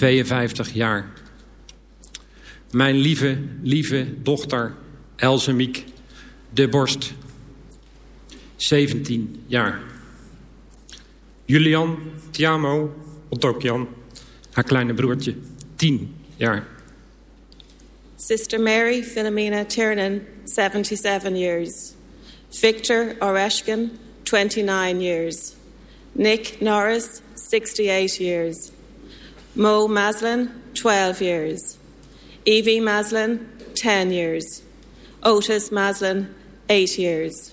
52 jaar. Mijn lieve, lieve dochter Elsemiek de Borst, 17 jaar. Julian Tiamo Otokjan, haar kleine broertje, 10 jaar. Sister Mary Philomena Tiernan, 77 years. Victor Oreshkin, 29 years. Nick Norris, 68 years. Mo Maslin, 12 years. Evie Maslin, 10 years. Otis Maslin, 8 years.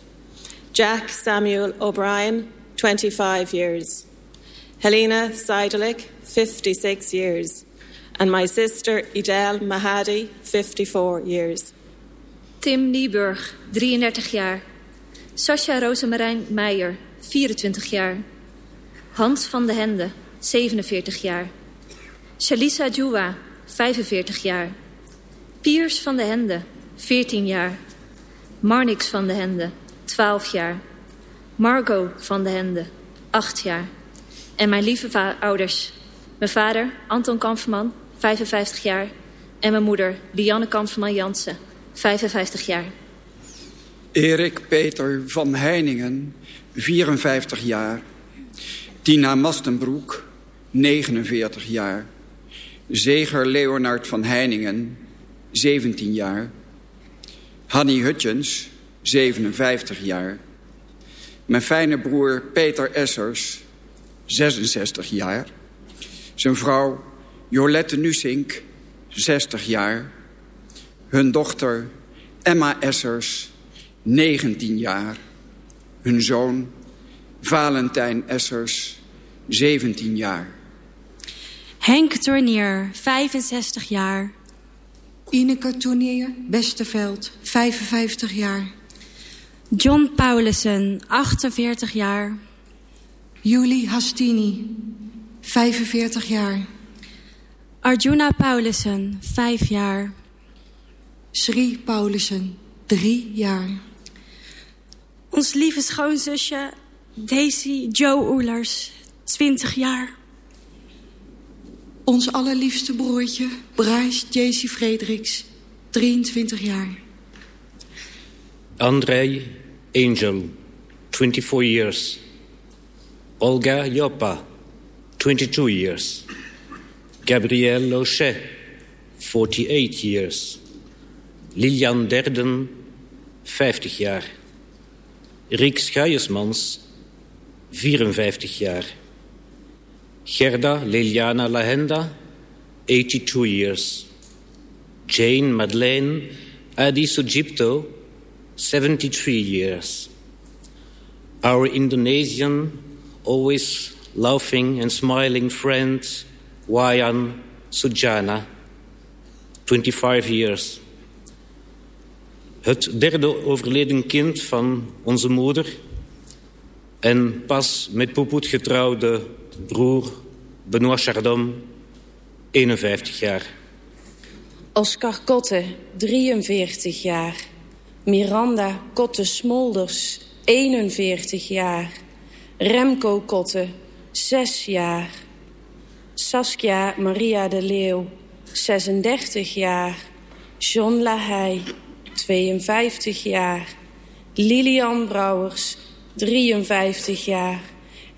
Jack Samuel O'Brien, 25 years. Helena Seidelic, 56 years. And my sister Idel Mahadi, 54 years. Tim Nieburg, 33 jaar. Sascha Rosemarijn Meijer, 24 jaar. Hans van de Hende, 47 jaar. Shalisa Djoua, 45 jaar. Piers van de Hende, 14 jaar. Marnix van de Hende, 12 jaar. Margot van de Hende, 8 jaar. En mijn lieve ouders. Mijn vader, Anton Kamferman, 55 jaar. En mijn moeder, Lianne Kamferman Jansen, 55 jaar. Erik Peter van Heiningen, 54 jaar. Tina Mastenbroek, 49 jaar. Zeger Leonard van Heiningen, 17 jaar. Hanny Hutjens, 57 jaar. Mijn fijne broer Peter Essers, 66 jaar. Zijn vrouw Jolette Nusink, 60 jaar. Hun dochter Emma Essers, 19 jaar. Hun zoon Valentijn Essers, 17 jaar. Henk Tournier, 65 jaar. Ineke Tournier, Westerveld, 55 jaar. John Paulussen, 48 jaar. Julie Hastini, 45 jaar. Arjuna Paulussen, 5 jaar. Sri Paulussen, 3 jaar. Ons lieve schoonzusje Daisy Joe Oelers, 20 jaar. Ons allerliefste broertje Bryce J.C. Frederiks, 23 jaar. Andrei Angel, 24 years. Olga Yopa, 22 years. Gabrielle Lochet, 48 years. Lilian Derden, 50 jaar. Riek Schuijersmans, 54 jaar. Gerda Liliana Lahenda, 82 years. Jane Madeleine Adi Sujipto, 73 years. Our Indonesian, always laughing and smiling friend, Wayan Sujana, 25 years. Het derde overleden kind van onze moeder... en pas met Poepoet getrouwde broer Benoit Chardon, 51 jaar. Oscar Kotte, 43 jaar. Miranda Kotte Smolders, 41 jaar. Remco Kotte, 6 jaar. Saskia Maria de Leeuw, 36 jaar. John Lahey, 52 jaar. Lilian Brouwers, 53 jaar.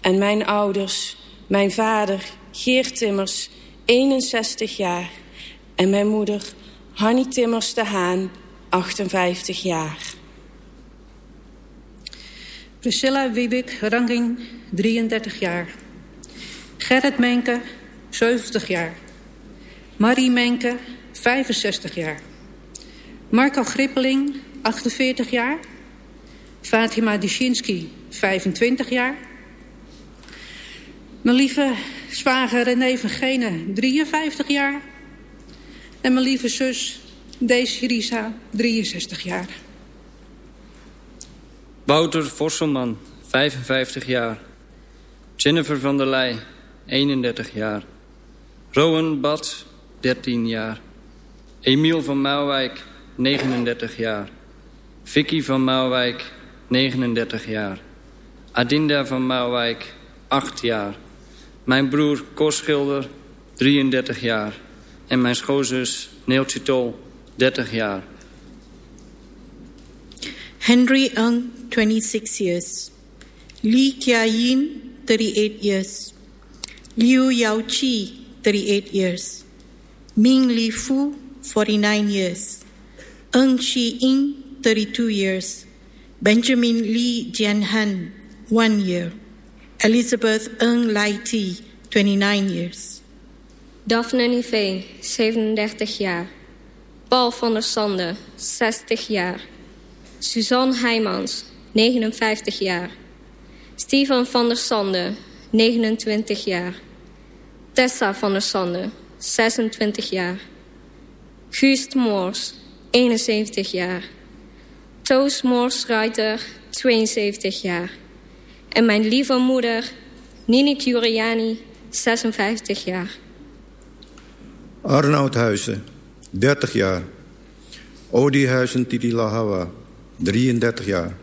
En mijn ouders, mijn vader Geert Timmers, 61 jaar. En mijn moeder Hanny Timmers de Haan, 58 jaar. Priscilla Wiebik Ranging, 33 jaar. Gerrit Menke, 70 jaar. Marie Menke, 65 jaar. Marco Grippeling, 48 jaar. Fatima Dyszinski, 25 jaar. Mijn lieve zwager René van Gene, 53 jaar. En mijn lieve zus Daisy Risa, 63 jaar. Wouter Vosselman, 55 jaar. Jennifer van der Leij, 31 jaar. Rowan Bad, 13 jaar. Emiel van Mauwijk, 39 jaar. Vicky van Mauwijk, 39 jaar. Adinda van Mauwijk, 8 jaar. Mijn broer Cor Schilder, 33 jaar. En mijn schoonzus Neeltje Tol, 30 jaar. Henry Ng, 26 years. Lee Kia Yin, 38 years. Liu Yao Chi, 38 years. Ming Li Fu, 49 years. Ng Shi Ying, 32 years. Benjamin Lee Jianhan, 1 year. Elizabeth Ng Lai Ti, 29 years. Daphne Niveen, 37 jaar. Paul van der Sande, 60 jaar. Suzanne Heijmans, 59 jaar. Steven van der Sande, 29 jaar. Tessa van der Sande, 26 jaar. Guust Moors, 71 jaar. Toos Moors-Ruiter, 72 jaar. En mijn lieve moeder, Nini Curiani, 56 jaar. Arnoud Huizen, 30 jaar. Odi Huizen Titilahawa, 33 jaar.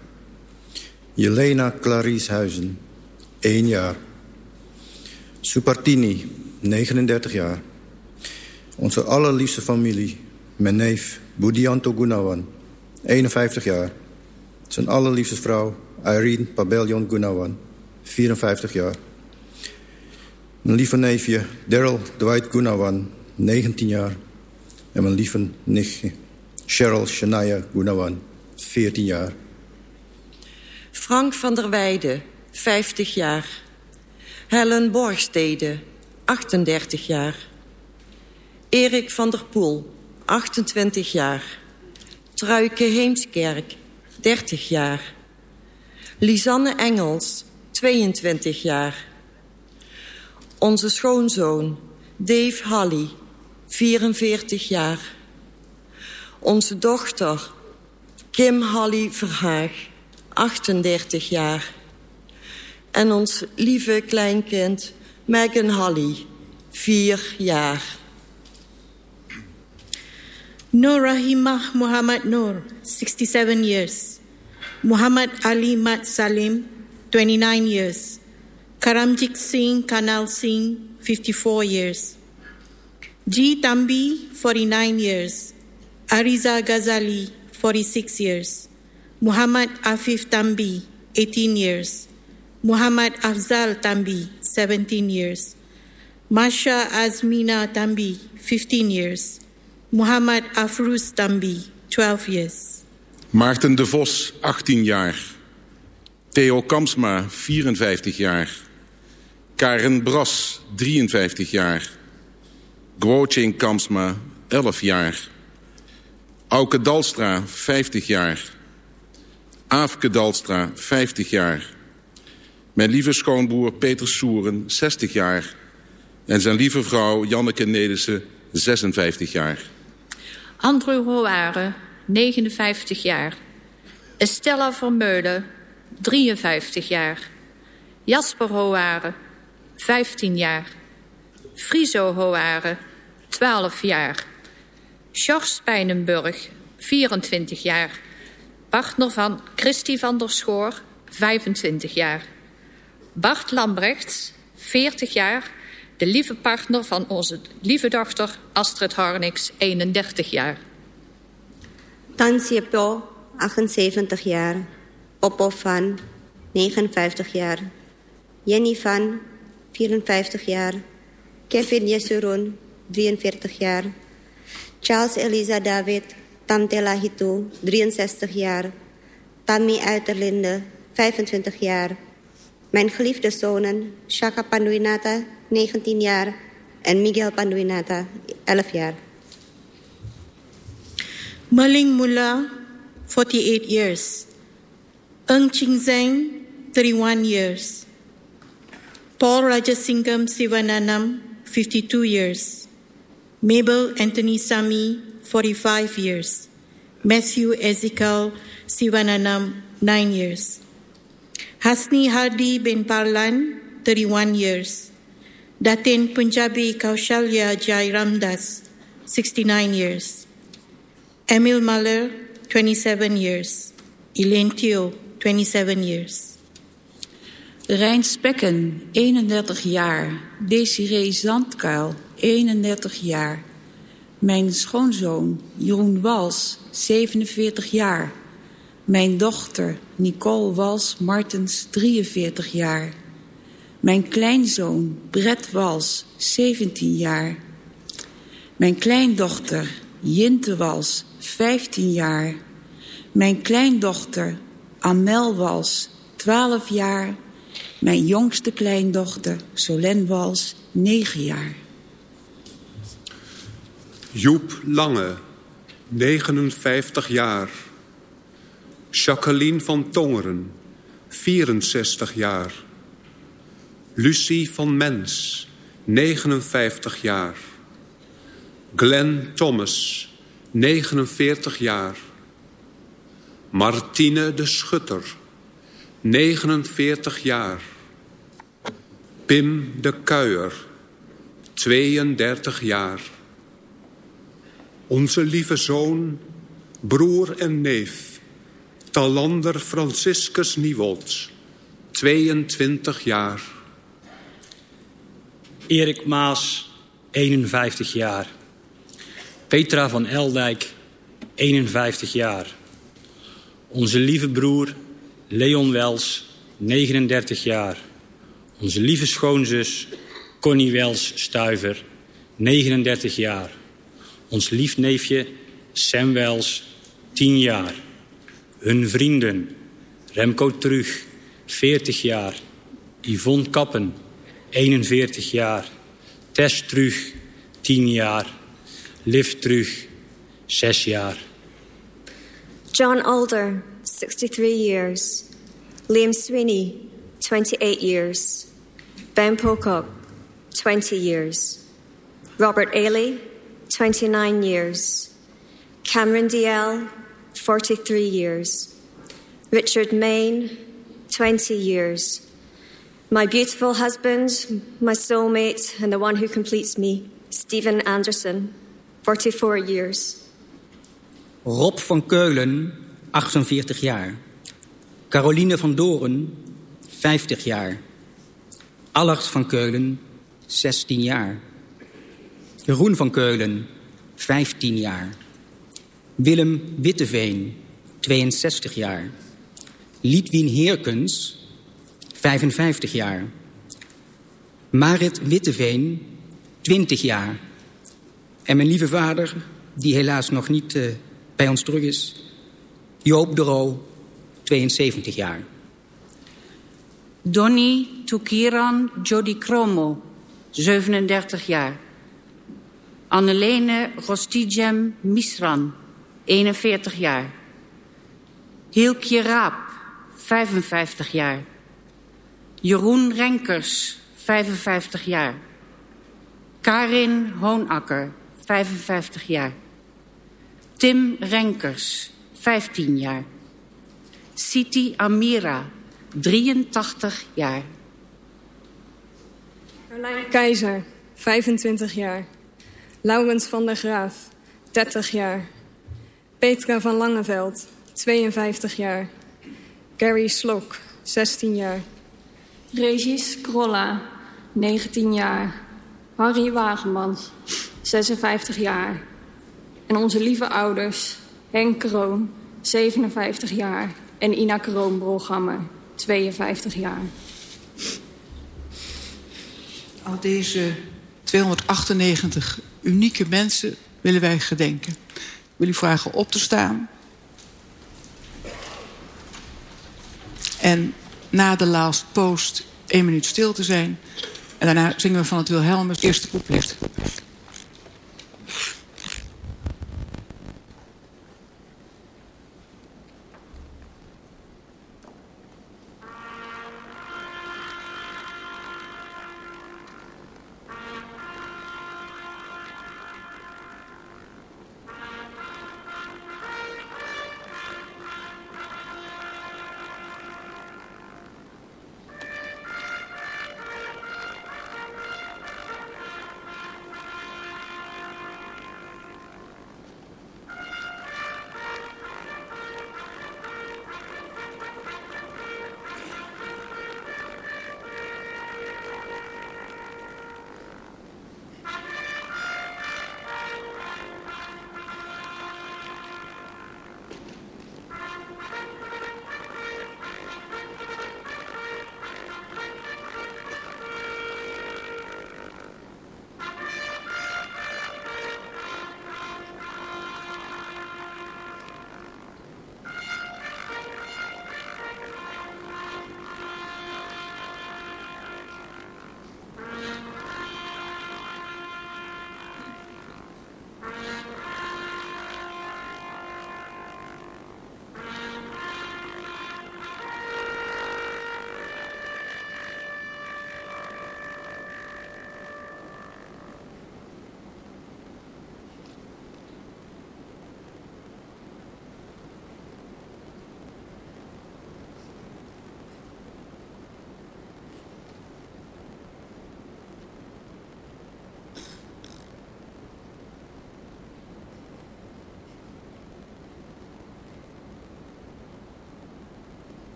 Jelena Clarice Huizen, 1 jaar. Supartini, 39 jaar. Onze allerliefste familie, mijn neef Budianto Gunawan, 51 jaar. Zijn allerliefste vrouw, Irene Pabellion Gunawan, 54 jaar. Mijn lieve neefje, Daryl Dwight Gunawan, 19 jaar. En mijn lieve nichtje, Cheryl Shania Gunawan, 14 jaar. Frank van der Weijden, 50 jaar. Helen Borgstede, 38 jaar. Erik van der Poel, 28 jaar. Truike Heemskerk, 30 jaar. Lisanne Engels, 22 jaar. Onze schoonzoon, Dave Halley, 44 jaar. Onze dochter, Kim Halley Verhaag, 38 jaar. En ons lieve kleinkind, Megan Halley, 4 jaar. Noorahima Muhammad Noor, 67 years. Muhammad Ali Mat Salim, 29 years. Karamjit Singh Kanal Singh, 54 years. G. Tambi, 49 years. Ariza Ghazali, 46 years. Muhammad Afif Tambi, 18 years. Muhammad Afzal Tambi, 17 years. Masha Azmina Tambi, 15 years. Muhammad Afruz Tambi, 12 years. Maarten de Vos, 18 jaar. Theo Kamsma, 54 jaar. Karen Bras, 53 jaar. Gwoching Kamsma, 11 jaar. Auke Dalstra, 50 jaar. Aafke Dalstra, 50 jaar. Mijn lieve schoonboer Peter Soeren, 60 jaar. En zijn lieve vrouw Janneke Nederse, 56 jaar. Andrew Hoare, 59 jaar. Estella Vermeulen, 53 jaar. Jasper Hoare, 15 jaar. Friso Hoare, 12 jaar. George Spijnenburg, 24 jaar. Partner van Christy van der Schoor, 25 jaar. Bart Lambrechts, 40 jaar. De lieve partner van onze lieve dochter Astrid Harnix, 31 jaar. Tan Siepo, 78 jaar. Popo Van, 59 jaar. Jenny Van, 54 jaar. Kevin Yesurun, 43 jaar. Charles Elisa David, Tante Lahitu, 63 jaar. Tammy Uiterlinde, 25 jaar. Mijn geliefde zonen, Shaka Panduinata, 19 jaar. En Miguel Panduinata, 11 jaar. Maling Mula, 48 years. Ng Ching Zeng, 31 years. Paul Rajasingam Sivananam, 52 years. Mabel Anthony Sami, 45 years. Matthew Ezekiel Sivananam, 9 years. Hasni Hardi bin Parlan, 31 years. Datin Punjabi Kaushalya Jai Ramdas, 69 years. Emil Muller, 27 years. Elaine Teo, 27 years. Rijn Spekken, 31 jaar. Desiree Zandkuil, 31 jaar. Mijn schoonzoon Jeroen Wals, 47 jaar. Mijn dochter Nicole Wals Martens, 43 jaar. Mijn kleinzoon Brett Wals, 17 jaar. Mijn kleindochter Jinte Wals, 15 jaar. Mijn kleindochter Amel Wals, 12 jaar. Mijn jongste kleindochter Solène Wals, 9 jaar. Joep Lange, 59 jaar. Jacqueline van Tongeren, 64 jaar. Lucie van Mens, 59 jaar. Glenn Thomas, 49 jaar. Martine de Schutter, 49 jaar. Pim de Kuijer, 32 jaar. Onze lieve zoon, broer en neef, Talander Franciscus Nieuwolds, 22 jaar. Erik Maas, 51 jaar. Petra van Eldijk, 51 jaar. Onze lieve broer Leon Wels, 39 jaar. Onze lieve schoonzus Connie Wels Stuiver, 39 jaar. Ons lief neefje Sam Wels, 10 jaar. Hun vrienden Remco Trug, 40 jaar. Yvonne Kappen, 41 jaar. Tess Trug, 10 jaar. 6 jaar. John Alder, 63 years. Liam Sweeney, 28 years. Ben Pocock, 20 years. Robert Ailey, 29 years. Cameron DL, 43 years. Richard Main, 20 years. My beautiful husband, my soulmate, and the one who completes me, Stephen Anderson, 44 years. Rob van Keulen, 48 jaar. Caroline van Doren, 50 jaar. Allard van Keulen, 16 jaar. Jeroen van Keulen, 15 jaar. Willem Witteveen, 62 jaar. Liedwien Heerkens, 55 jaar. Marit Witteveen, 20 jaar. En mijn lieve vader, die helaas nog niet uh, bij ons terug is... Joop de Roo, 72 jaar. Donny Tukiran Jody Kromo, 37 jaar. Annelene Rostidjem Misran, 41 jaar. Hilkje Raap, 55 jaar. Jeroen Renkers, 55 jaar. Karin Hoonakker, 55 jaar. Tim Renkers, 15 jaar. Siti Amira, 83 jaar. Carlijn Keizer, 25 jaar. Laurens van der Graaf, 30 jaar. Petra van Langeveld, 52 jaar. Gary Slok, 16 jaar. Regis Krolla, 19 jaar. Harry Wagemans, 56 jaar. En onze lieve ouders, Henk Kroon, 57 jaar. En Ina Kroon-Broghammer, 52 jaar. Al deze 298 unieke mensen willen wij gedenken. Ik wil u vragen op te staan. En na de last post één minuut stil te zijn. En daarna zingen we van het Wilhelmus eerste couplet.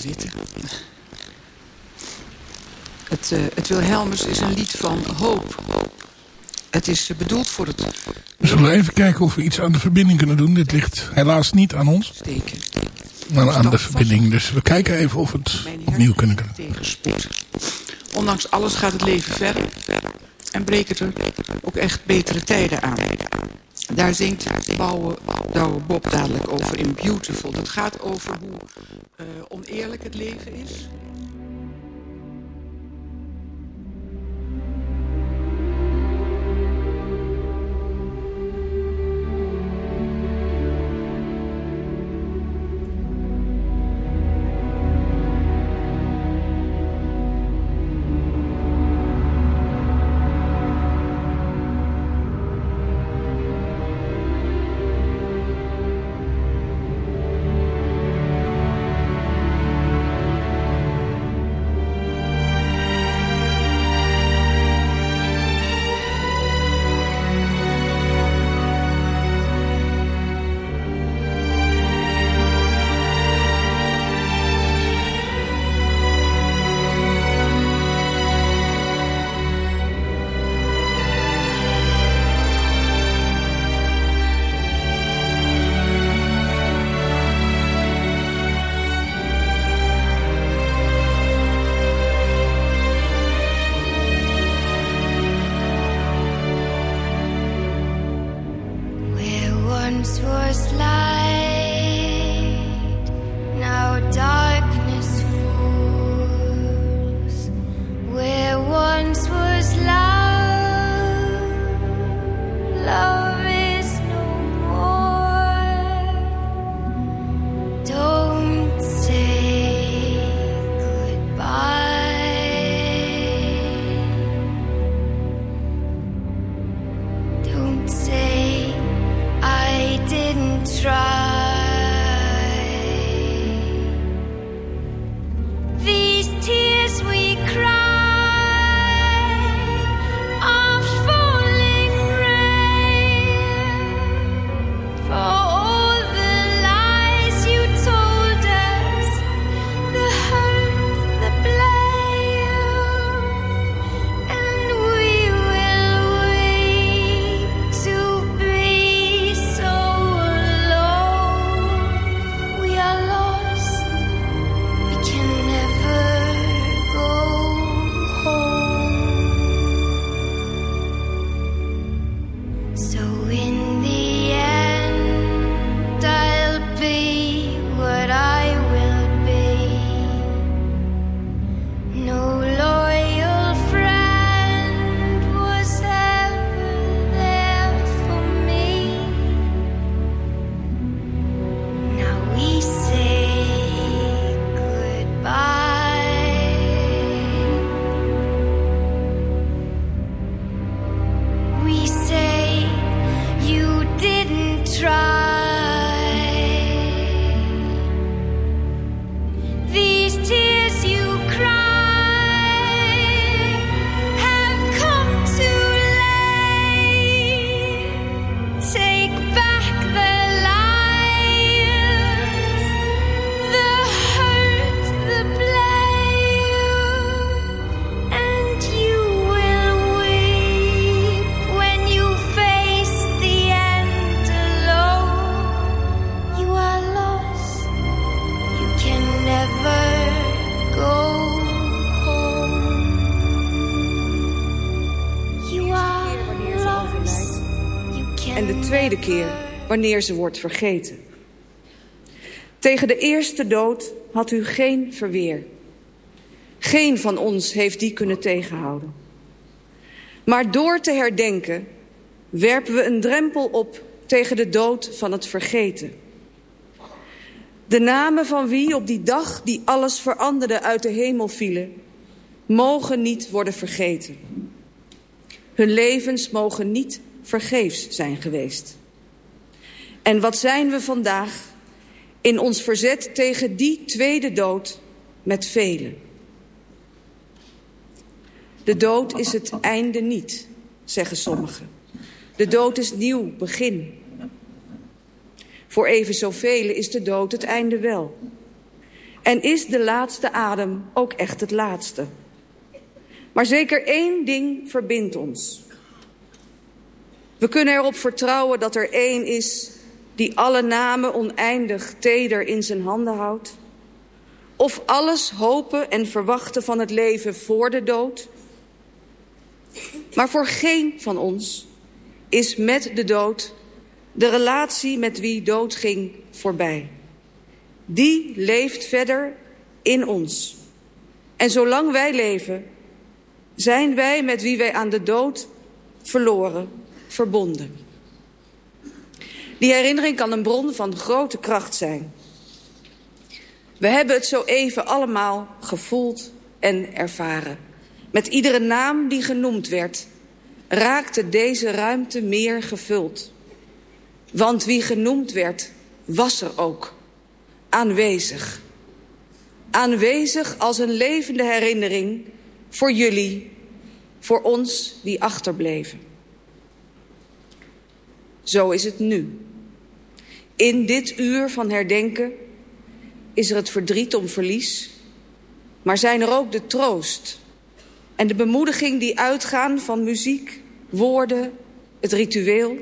Zitten. Het, uh, het Wilhelmus is een lied van hoop. Het is bedoeld voor het... We zullen even kijken of we iets aan de verbinding kunnen doen. Dit ligt helaas niet aan ons. Steken. Maar aan de verbinding. Dus we kijken even of we het opnieuw kunnen doen. Ondanks alles gaat het leven verder. En breken er ook echt betere tijden aan. Daar zingt Douwe Bob dadelijk over in Beautiful. Dat gaat over hoe het leven is. Wanneer ze wordt vergeten. Tegen de eerste dood had u geen verweer. Geen van ons heeft die kunnen tegenhouden. Maar door te herdenken werpen we een drempel op tegen de dood van het vergeten. De namen van wie op die dag die alles veranderde uit de hemel vielen... mogen niet worden vergeten. Hun levens mogen niet vergeefs zijn geweest. En wat zijn we vandaag in ons verzet tegen die tweede dood met velen. De dood is het einde niet, zeggen sommigen. De dood is nieuw begin. Voor even zoveel is de dood het einde wel. En is de laatste adem ook echt het laatste? Maar zeker één ding verbindt ons. We kunnen erop vertrouwen dat er één is die alle namen oneindig teder in zijn handen houdt. Of alles hopen en verwachten van het leven voor de dood. Maar voor geen van ons is met de dood de relatie met wie dood ging voorbij. Die leeft verder in ons. En zolang wij leven, zijn wij met wie wij aan de dood verloren, verbonden. Die herinnering kan een bron van grote kracht zijn. We hebben het zo even allemaal gevoeld en ervaren. Met iedere naam die genoemd werd, raakte deze ruimte meer gevuld. Want wie genoemd werd, was er ook. Aanwezig. Aanwezig als een levende herinnering voor jullie, voor ons die achterbleven. Zo is het nu. In dit uur van herdenken is er het verdriet om verlies, maar zijn er ook de troost en de bemoediging die uitgaan van muziek, woorden, het ritueel.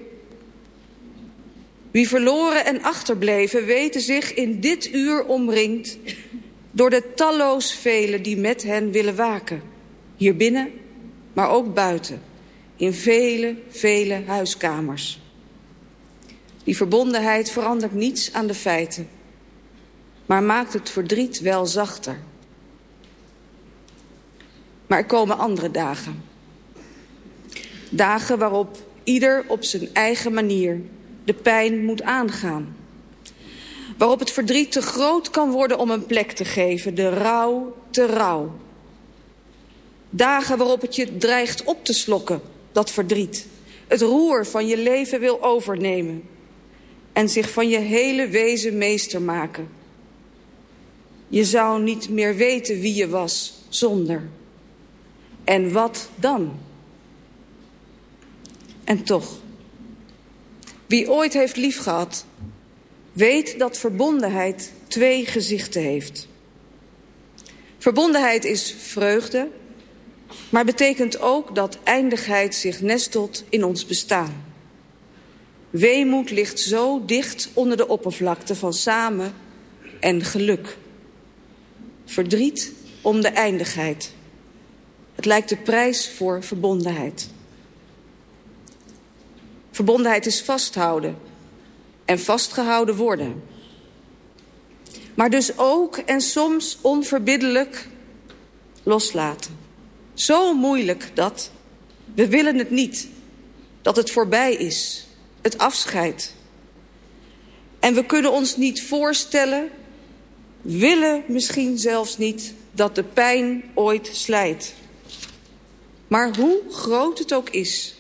Wie verloren en achterbleven weten zich in dit uur omringd door de talloos velen die met hen willen waken. Hier binnen, maar ook buiten, in vele, vele huiskamers. Die verbondenheid verandert niets aan de feiten, maar maakt het verdriet wel zachter. Maar er komen andere dagen. Dagen waarop ieder op zijn eigen manier de pijn moet aangaan. Waarop het verdriet te groot kan worden om een plek te geven, de rouw te rouw. Dagen waarop het je dreigt op te slokken, dat verdriet. Het roer van je leven wil overnemen. En zich van je hele wezen meester maken. Je zou niet meer weten wie je was zonder. En wat dan? En toch, wie ooit heeft liefgehad, weet dat verbondenheid twee gezichten heeft. Verbondenheid is vreugde, maar betekent ook dat eindigheid zich nestelt in ons bestaan. Weemoed ligt zo dicht onder de oppervlakte van samen en geluk. Verdriet om de eindigheid. Het lijkt de prijs voor verbondenheid. Verbondenheid is vasthouden en vastgehouden worden. Maar dus ook en soms onverbiddelijk loslaten. Zo moeilijk dat we willen het niet. Dat het voorbij is. Het afscheid. En we kunnen ons niet voorstellen, willen misschien zelfs niet, dat de pijn ooit slijt. Maar hoe groot het ook is...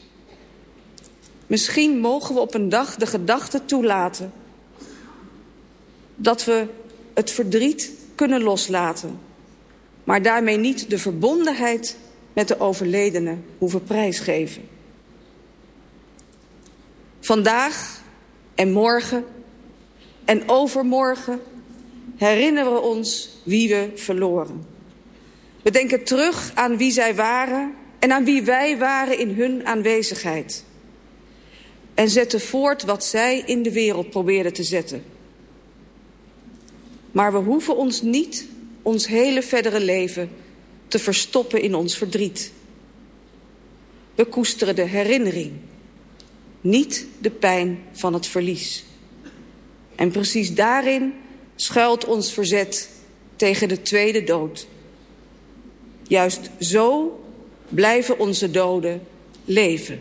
Misschien mogen we op een dag de gedachte toelaten... dat we het verdriet kunnen loslaten... maar daarmee niet de verbondenheid met de overledene hoeven prijsgeven. Vandaag en morgen en overmorgen herinneren we ons wie we verloren. We denken terug aan wie zij waren en aan wie wij waren in hun aanwezigheid. En zetten voort wat zij in de wereld probeerden te zetten. Maar we hoeven ons niet ons hele verdere leven te verstoppen in ons verdriet. We koesteren de herinnering, niet de pijn van het verlies. En precies daarin schuilt ons verzet tegen de tweede dood. Juist zo blijven onze doden leven.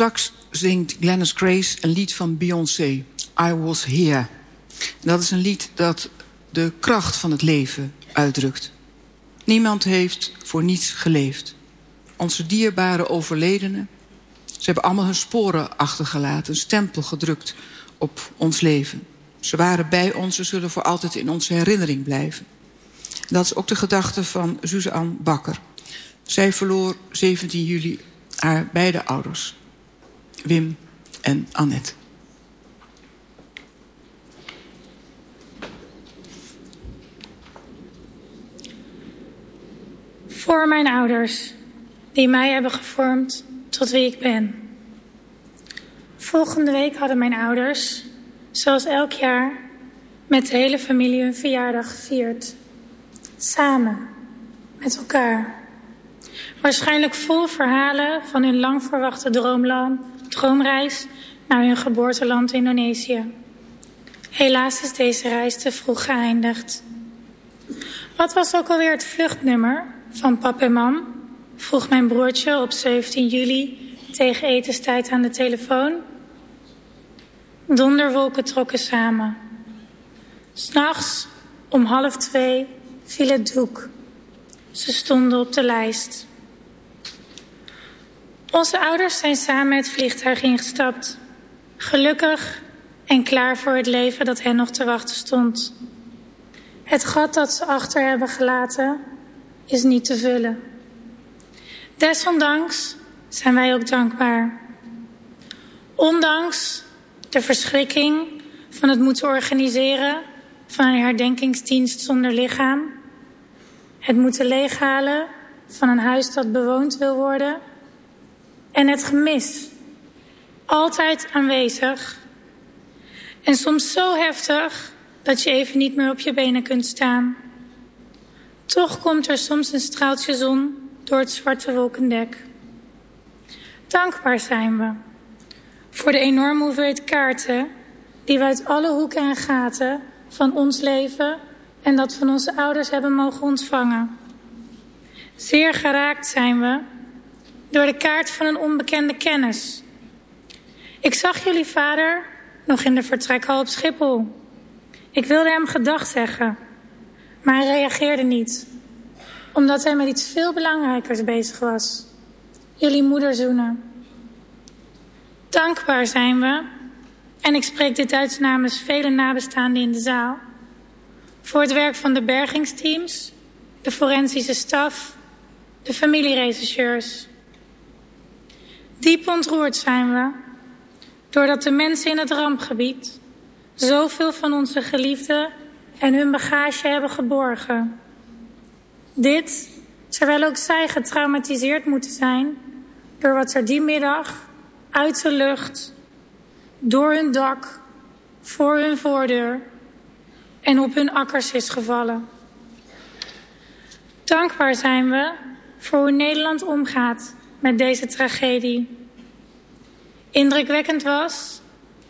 Straks zingt Glennis Grace een lied van Beyoncé, I Was Here. dat is een lied dat de kracht van het leven uitdrukt. Niemand heeft voor niets geleefd. Onze dierbare overledenen, ze hebben allemaal hun sporen achtergelaten... een stempel gedrukt op ons leven. Ze waren bij ons, ze zullen voor altijd in onze herinnering blijven. Dat is ook de gedachte van Suzanne Bakker. Zij verloor 17 juli haar beide ouders, Wim en Annette. Voor mijn ouders, die mij hebben gevormd tot wie ik ben. Volgende week hadden mijn ouders, zoals elk jaar, met de hele familie hun verjaardag gevierd. Samen, met elkaar. Waarschijnlijk vol verhalen van hun lang verwachte droomland, droomreis naar hun geboorteland Indonesië. Helaas is deze reis te vroeg geëindigd. Wat was ook alweer het vluchtnummer van pap en mam? Vroeg mijn broertje op 17 juli tegen etenstijd aan de telefoon. Donderwolken trokken samen. S'nachts om half twee viel het doek. Ze stonden op de lijst. Onze ouders zijn samen het vliegtuig ingestapt. Gelukkig en klaar voor het leven dat hen nog te wachten stond. Het gat dat ze achter hebben gelaten is niet te vullen. Desondanks zijn wij ook dankbaar. Ondanks de verschrikking van het moeten organiseren van een herdenkingsdienst zonder lichaam, het moeten leeghalen van een huis dat bewoond wil worden en het gemis, altijd aanwezig en soms zo heftig dat je even niet meer op je benen kunt staan. Toch komt er soms een straaltje zon door het zwarte wolkendek. Dankbaar zijn we voor de enorme hoeveelheid kaarten die we uit alle hoeken en gaten van ons leven en dat van onze ouders hebben mogen ontvangen. Zeer geraakt zijn we door de kaart van een onbekende kennis. Ik zag jullie vader nog in de vertrekhal op Schiphol. Ik wilde hem gedag zeggen, maar hij reageerde niet, omdat hij met iets veel belangrijkers bezig was. Jullie moeder zoenen. Dankbaar zijn we, en ik spreek dit uit namens vele nabestaanden in de zaal, voor het werk van de bergingsteams, de forensische staf, de familierechercheurs. Diep ontroerd zijn we, doordat de mensen in het rampgebied zoveel van onze geliefden en hun bagage hebben geborgen. Dit terwijl ook zij getraumatiseerd moeten zijn door wat er die middag uit de lucht, door hun dak, voor hun voordeur en op hun akkers is gevallen. Dankbaar zijn we voor hoe Nederland omgaat met deze tragedie. Indrukwekkend was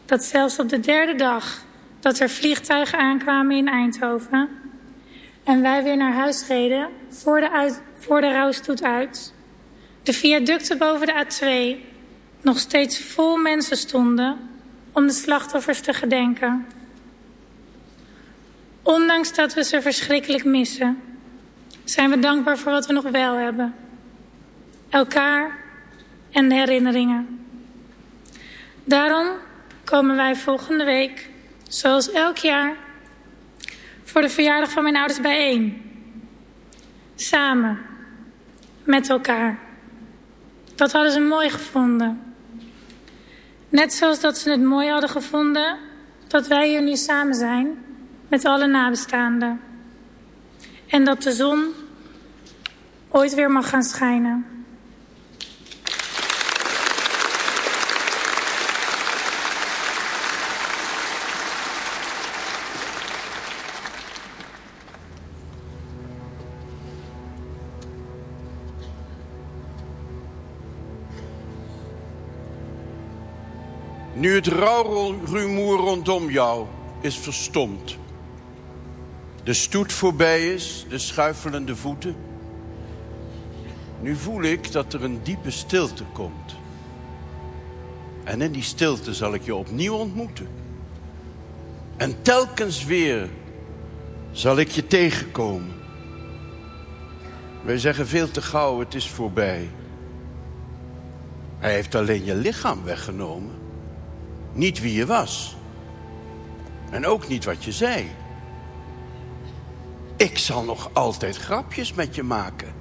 dat zelfs op de derde dag dat er vliegtuigen aankwamen in Eindhoven en wij weer naar huis reden voor de, uit, voor de rouwstoet uit, de viaducten boven de A2 nog steeds vol mensen stonden om de slachtoffers te gedenken. Ondanks dat we ze verschrikkelijk missen, zijn we dankbaar voor wat we nog wel hebben. Elkaar en de herinneringen. Daarom komen wij volgende week, zoals elk jaar, voor de verjaardag van mijn ouders bijeen. Samen, met elkaar. Dat hadden ze mooi gevonden. Net zoals dat ze het mooi hadden gevonden dat wij hier nu samen zijn met alle nabestaanden. En dat de zon ooit weer mag gaan schijnen. Nu het rouwrumoer rondom jou is verstomd. De stoet voorbij is, de schuifelende voeten. Nu voel ik dat er een diepe stilte komt. En in die stilte zal ik je opnieuw ontmoeten. En telkens weer zal ik je tegenkomen. Wij zeggen veel te gauw, het is voorbij. Hij heeft alleen je lichaam weggenomen. Niet wie je was. En ook niet wat je zei. Ik zal nog altijd grapjes met je maken.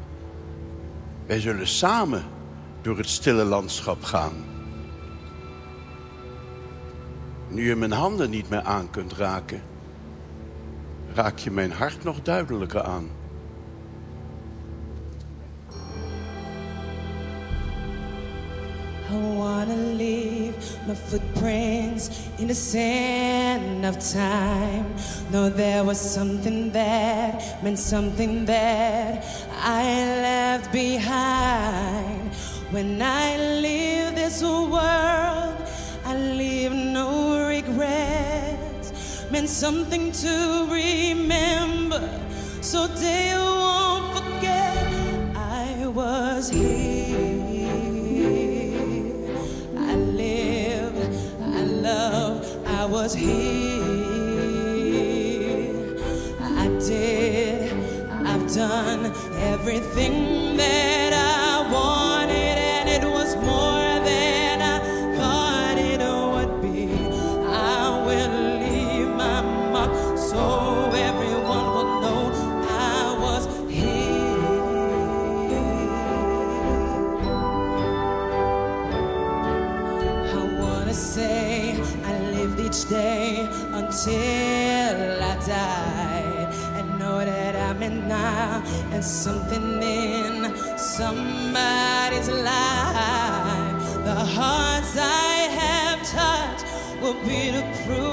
Wij zullen samen door het stille landschap gaan. Nu je mijn handen niet meer aan kunt raken, raak je mijn hart nog duidelijker aan. I wanna leave my footprints in the sand of time. No, there was something that meant something that I left behind. When I leave this world, I leave no regrets. Meant something to remember, so they won't forget I was here. Here. I did, I've done everything that until I die. and know that I'm in now and something in somebody's life. The hearts I have touched will be the proof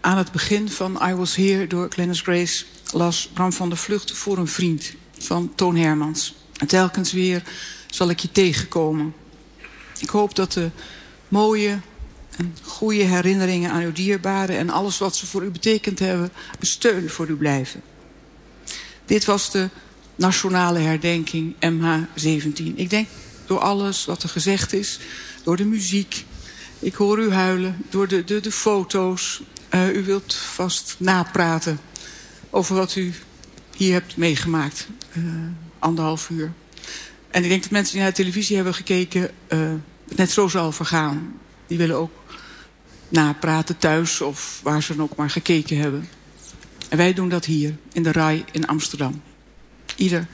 Aan het begin van I Was Here door Glennis Grace las Bram van der Vlucht voor een vriend van Toon Hermans. En telkens weer zal ik je tegenkomen. Ik hoop dat de mooie en goede herinneringen aan uw dierbaren en alles wat ze voor u betekend hebben, een steun voor u blijven. Dit was de nationale herdenking MH17. Ik denk door alles wat er gezegd is, door de muziek Ik hoor u huilen door de, de, de foto's. Uh, u wilt vast napraten over wat u hier hebt meegemaakt. Uh, anderhalf uur. En ik denk dat mensen die naar de televisie hebben gekeken... Uh, net zo zal vergaan. Die willen ook napraten thuis of waar ze dan ook maar gekeken hebben. En wij doen dat hier, in de RAI in Amsterdam. Ieder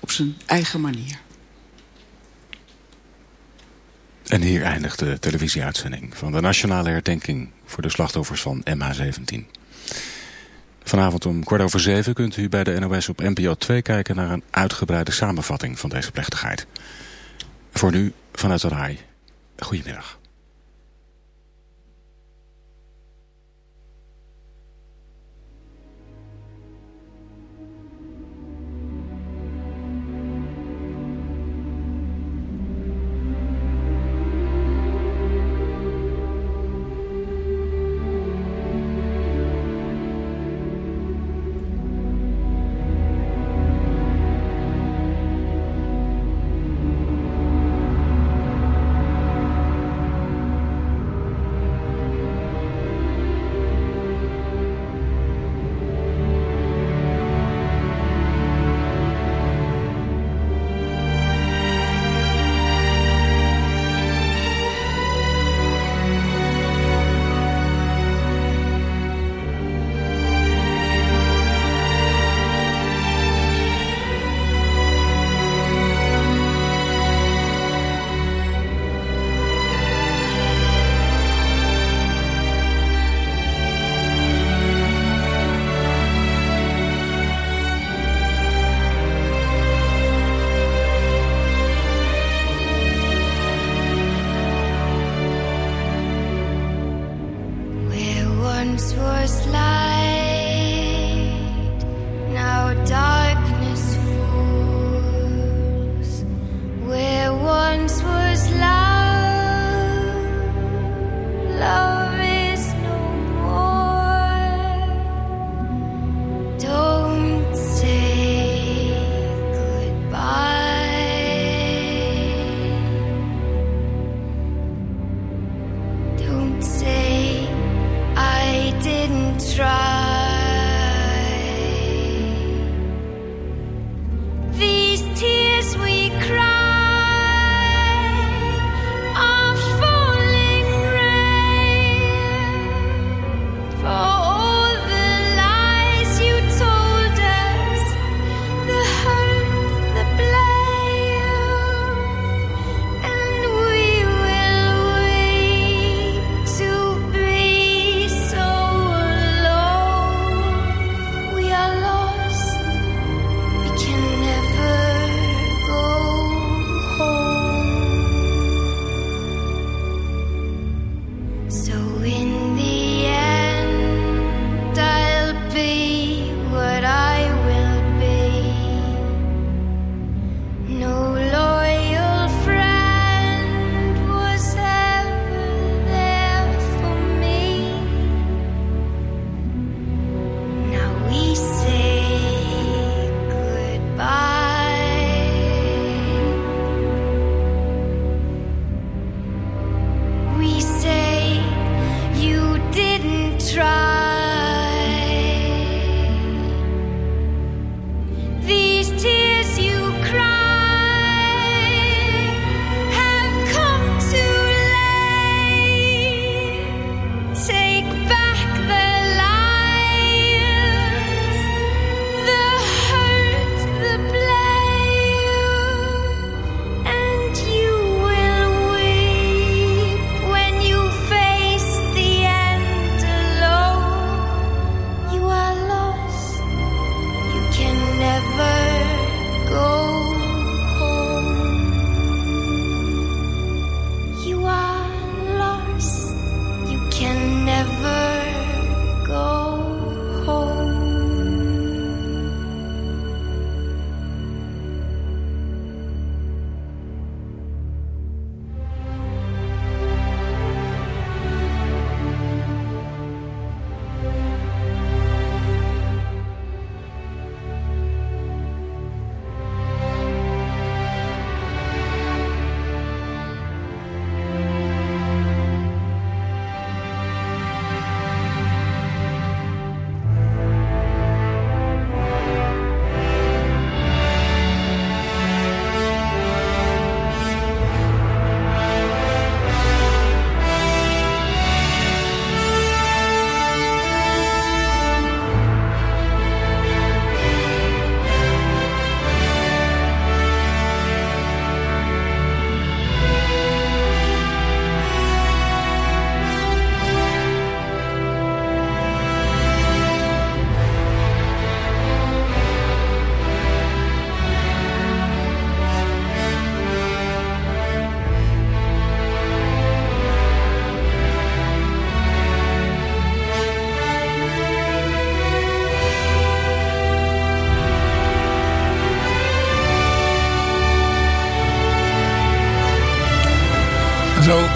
op zijn eigen manier. En hier eindigt de televisieuitzending van de Nationale Herdenking voor de slachtoffers van MH17. Vanavond om kwart over zeven kunt u bij de NOS op NPO 2 kijken naar een uitgebreide samenvatting van deze plechtigheid. Voor nu vanuit de RAI. Goedemiddag.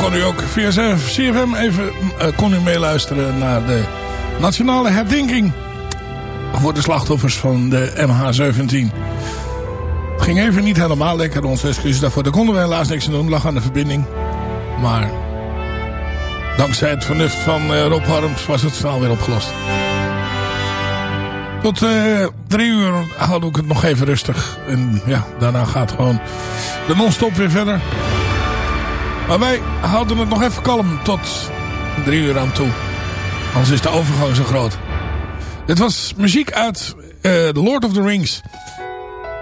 Kon u ook via CFM even uh, kon u meeluisteren naar de nationale herdenking voor de slachtoffers van de MH17. Het ging even niet helemaal lekker, onze excuses daarvoor. Daar konden we helaas niks aan doen, lag aan de verbinding. Maar dankzij het vernuft van uh, Rob Harms was het snel weer opgelost. Tot uh, drie uur houd ik het nog even rustig. En ja, daarna gaat gewoon de non-stop weer verder. Maar wij houden het nog even kalm tot drie uur aan toe. Anders is de overgang zo groot. Dit was muziek uit uh, The Lord of the Rings.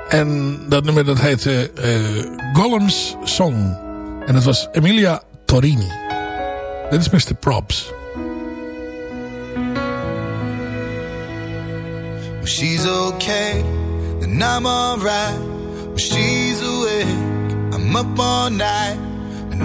En dat nummer dat heette uh, Gollum's Song. En dat was Emilia Torini. Dit is Mr. Props. She's okay, then I'm alright. She's awake, I'm up all night.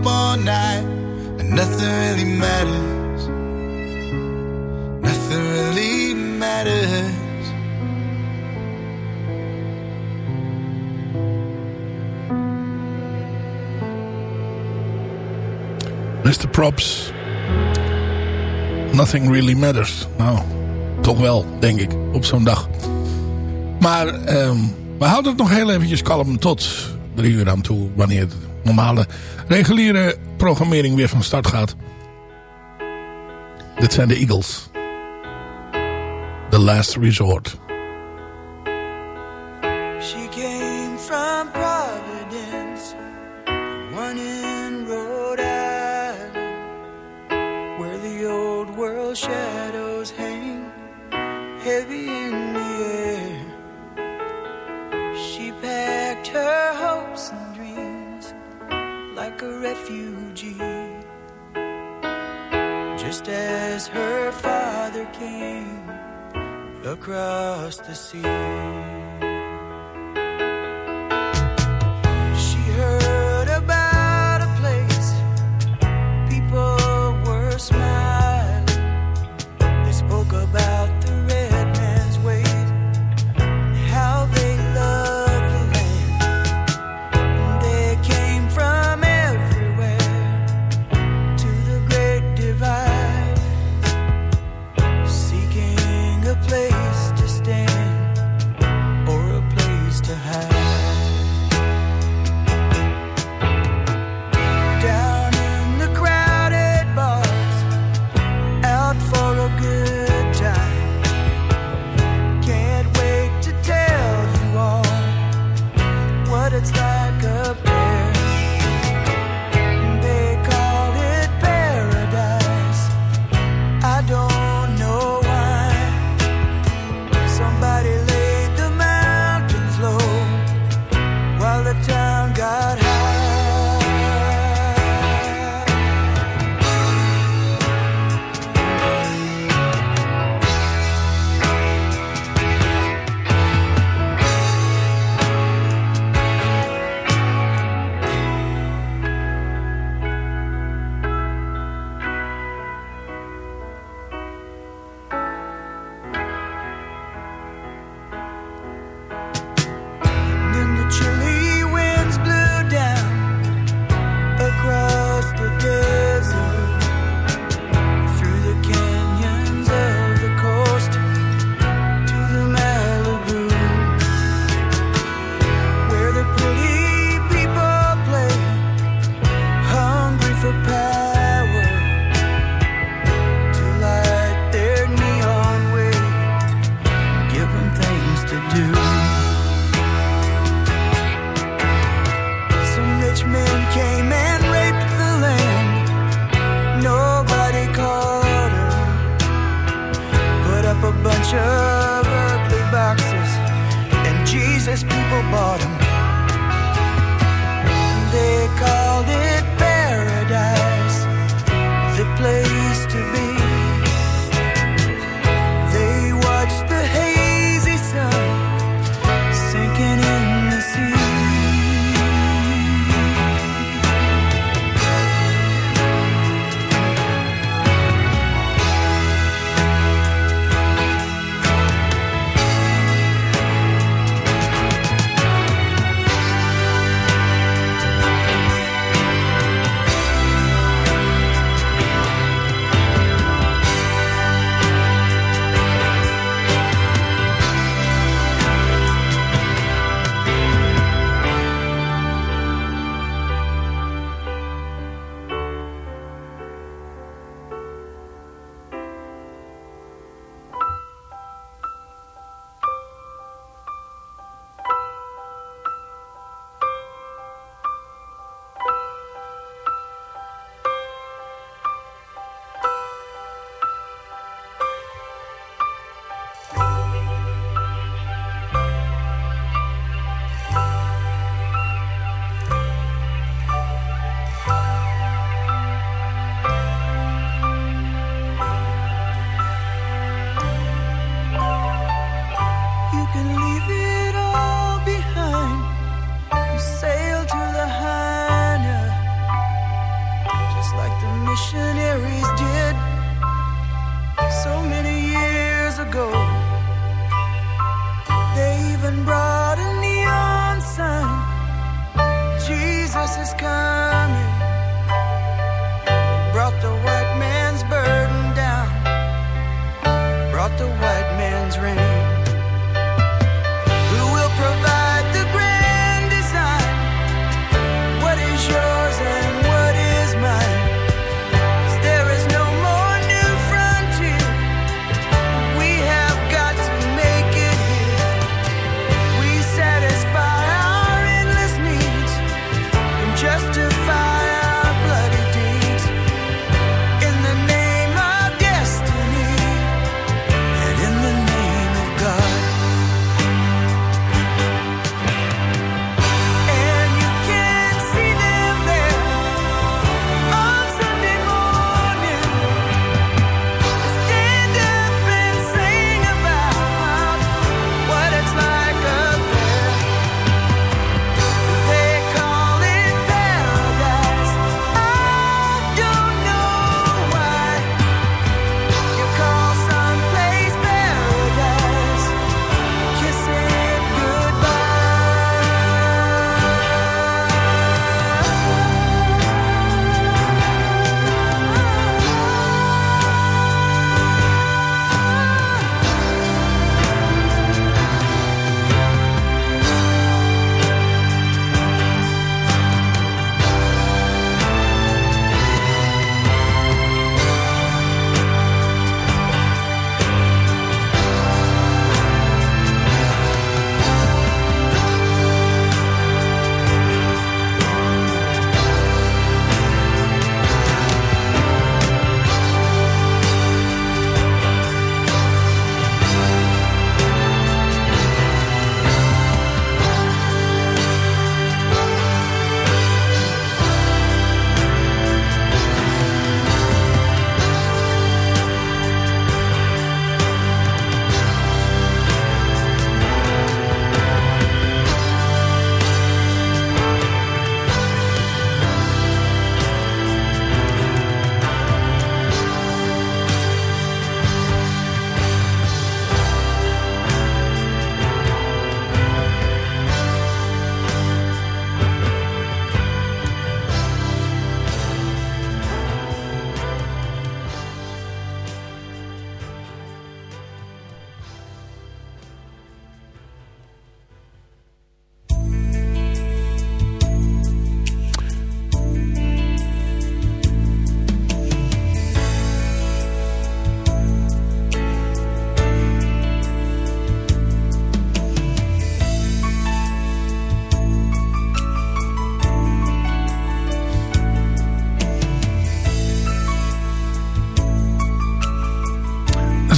up all night, and nothing really matters. Nothing really matters. Mr. Props. Nothing really matters. Nou, toch wel, denk ik, op zo'n dag. Maar um, we houden het nog heel eventjes kalm tot drie uur aan toe... wanneer normale, reguliere programmering weer van start gaat. Dit zijn de Eagles. The Last Resort. Like a refugee, just as her father came across the sea.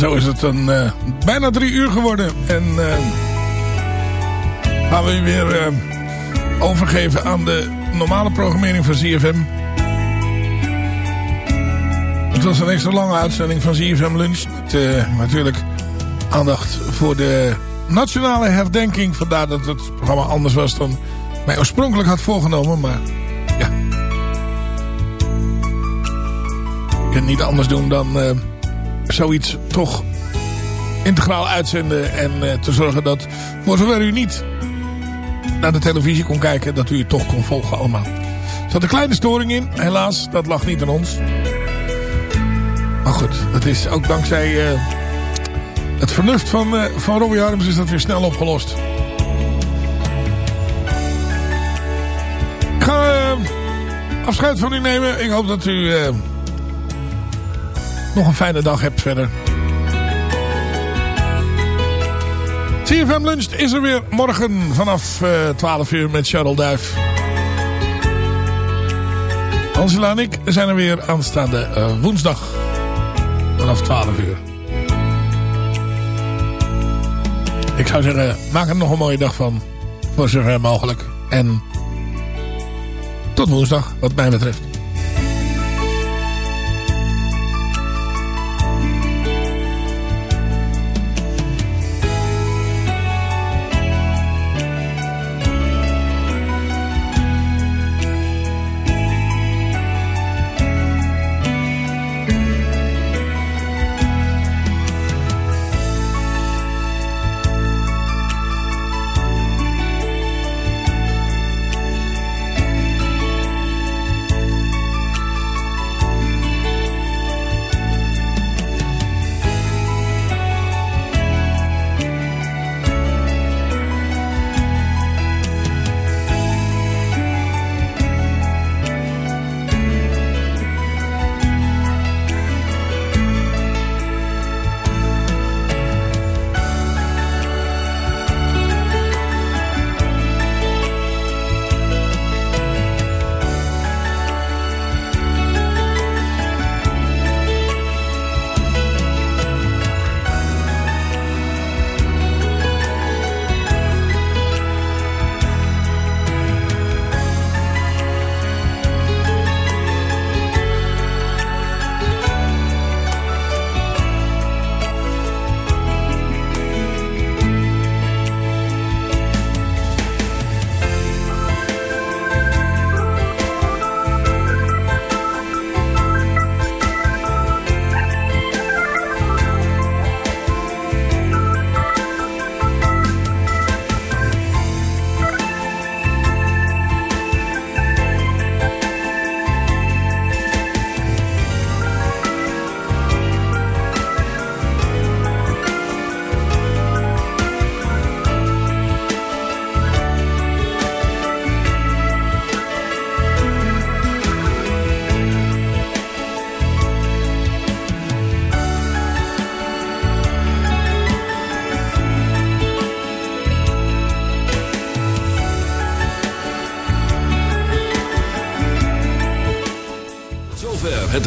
Zo is het dan uh, bijna drie uur geworden. En uh, gaan we weer uh, overgeven aan de normale programmering van ZFM. Het was een extra lange uitzending van ZFM Lunch. Met natuurlijk aandacht voor de nationale herdenking. Vandaar dat het programma anders was dan mij oorspronkelijk had voorgenomen. Maar ja. Ik kan niet anders doen dan zoiets toch integraal uitzenden. En uh, te zorgen dat, voor zover u niet naar de televisie kon kijken, dat u het toch kon volgen allemaal. Er zat een kleine storing in, helaas. Dat lag niet aan ons. Maar goed, dat is ook dankzij uh, het vernuft van, uh, van Robbie Harms is dat weer snel opgelost. Ik ga afscheid van u nemen. Ik hoop dat u nog een fijne dag hebt verder. CFM Lunch is er weer morgen vanaf uh, eh, 12 uur met Charles Duif. Angela en ik zijn er weer aanstaande uh, woensdag vanaf 12 uur. Ik zou zeggen, maak er nog een mooie dag van. Voor zover mogelijk. En tot woensdag wat mij betreft.